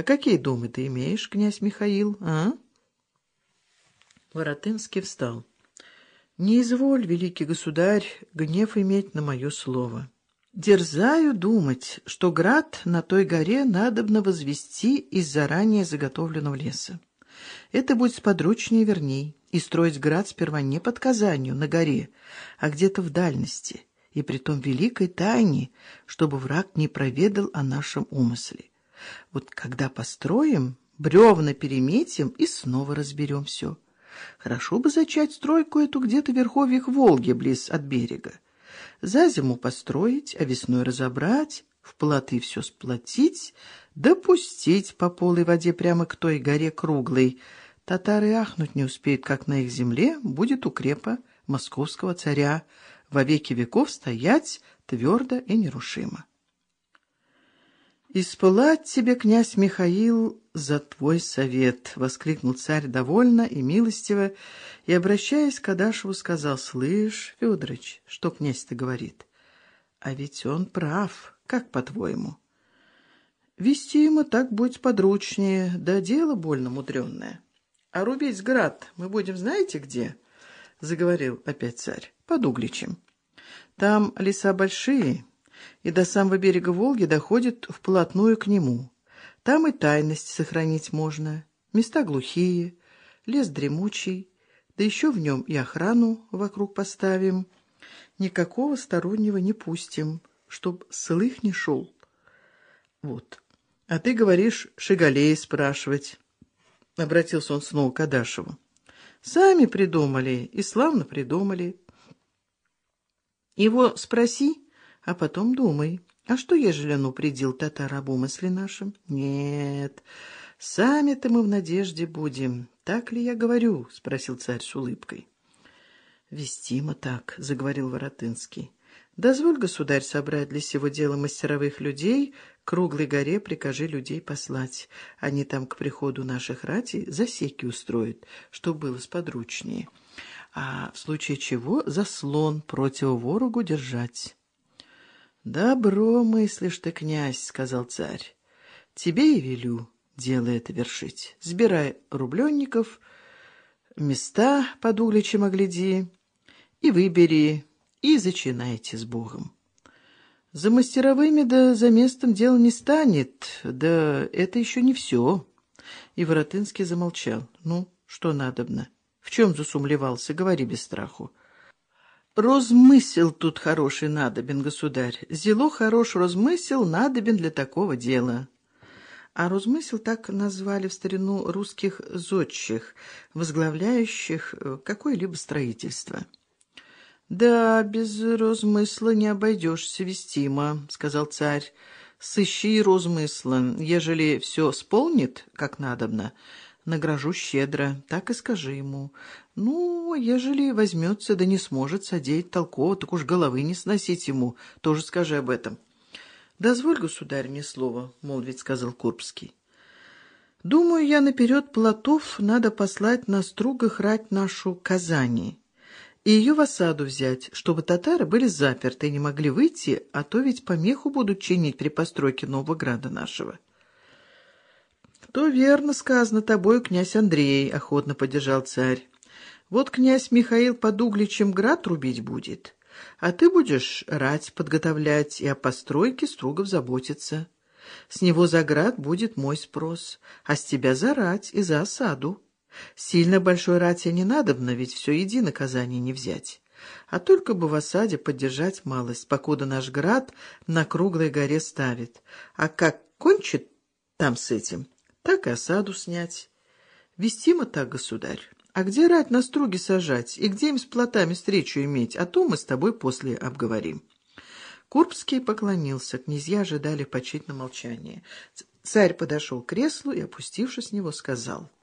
А какие думы ты имеешь, князь Михаил, а? Воротынский встал. Не изволь, великий государь, гнев иметь на мое слово. Дерзаю думать, что град на той горе надобно возвести из заранее заготовленного леса. Это будет сподручнее верней, и строить град сперва не под Казанью, на горе, а где-то в дальности, и при том великой тайне, чтобы враг не проведал о нашем умысле. Вот когда построим, бревна переметим и снова разберем все. Хорошо бы зачать стройку эту где-то в верховьях Волги, близ от берега за зиму построить, а весной разобрать, в плоты все сплотить, допустить по полой воде прямо к той горе круглой. Татары ахнуть не успеют, как на их земле будет укрепа московского царя, во веки веков стоять твердо и нерушимо. «Испылать тебе, князь Михаил, за твой совет!» — воскликнул царь довольно и милостиво, и, обращаясь к Адашеву, сказал, «Слышь, Федорович, что князь-то говорит? А ведь он прав, как по-твоему?» «Вести ему так будет подручнее, да дело больно мудренное. А рубить град мы будем знаете где?» — заговорил опять царь, — «под Угличем. Там леса большие» и до самого берега Волги доходит вплотную к нему. Там и тайность сохранить можно, места глухие, лес дремучий, да еще в нем и охрану вокруг поставим. Никакого стороннего не пустим, чтоб слых не шел. Вот. А ты говоришь, Шигалей спрашивать. Обратился он снова к Адашеву. Сами придумали, и славно придумали. Его спроси, а потом думай, а что, ежели он упредил татар об умысле нашем? Нет, сами-то мы в надежде будем. Так ли я говорю? — спросил царь с улыбкой. Вестимо так, — заговорил Воротынский. Дозволь, государь, собрать для сего дела мастеровых людей, круглой горе прикажи людей послать. Они там к приходу наших рати засеки устроят, чтоб было сподручнее. А в случае чего заслон против ворогу держать. «Добро мыслишь ты, князь», — сказал царь. «Тебе и велю дело это вершить. Сбирай рубленников, места под угличем огляди, и выбери, и зачинайте с Богом. За мастеровыми да за местом дело не станет, да это еще не все». И Воротынский замолчал. «Ну, что надобно? В чем засумлевался? Говори без страху». Розмысел тут хороший надобен, государь. Зело хорош розмысел надобен для такого дела. А розмысел так назвали в старину русских зодчих, возглавляющих э, какое-либо строительство. «Да, без розмысла не обойдешься, вестимо», — сказал царь. «Сыщи розмысла, ежели все сполнит, как надобно, награжу щедро, так и скажи ему. Ну, ежели возьмется, да не сможет содеять толково, так уж головы не сносить ему, тоже скажи об этом. — Дозволь, государь, мне слово, — молвить сказал Курбский. — Думаю, я наперед плотов надо послать на стругах рать нашу Казани и ее в осаду взять, чтобы татары были заперты и не могли выйти, а то ведь помеху будут чинить при постройке нового града нашего. — «То верно сказано тобою, князь Андрей», — охотно поддержал царь. «Вот князь Михаил под Угличем град рубить будет, а ты будешь рать подготовлять и о постройке строго заботиться. С него за град будет мой спрос, а с тебя за рать и за осаду. Сильно большой рати не надобно, ведь все едино наказание не взять» а только бы в осаде поддержать малость, покуда наш град на круглой горе ставит. А как кончит там с этим, так и осаду снять. Вестимо так, государь. А где рать на струги сажать и где им с плотами встречу иметь, а то мы с тобой после обговорим. Курбский поклонился, князья ожидали почить на молчание. Царь подошел к креслу и, опустившись с него, сказал —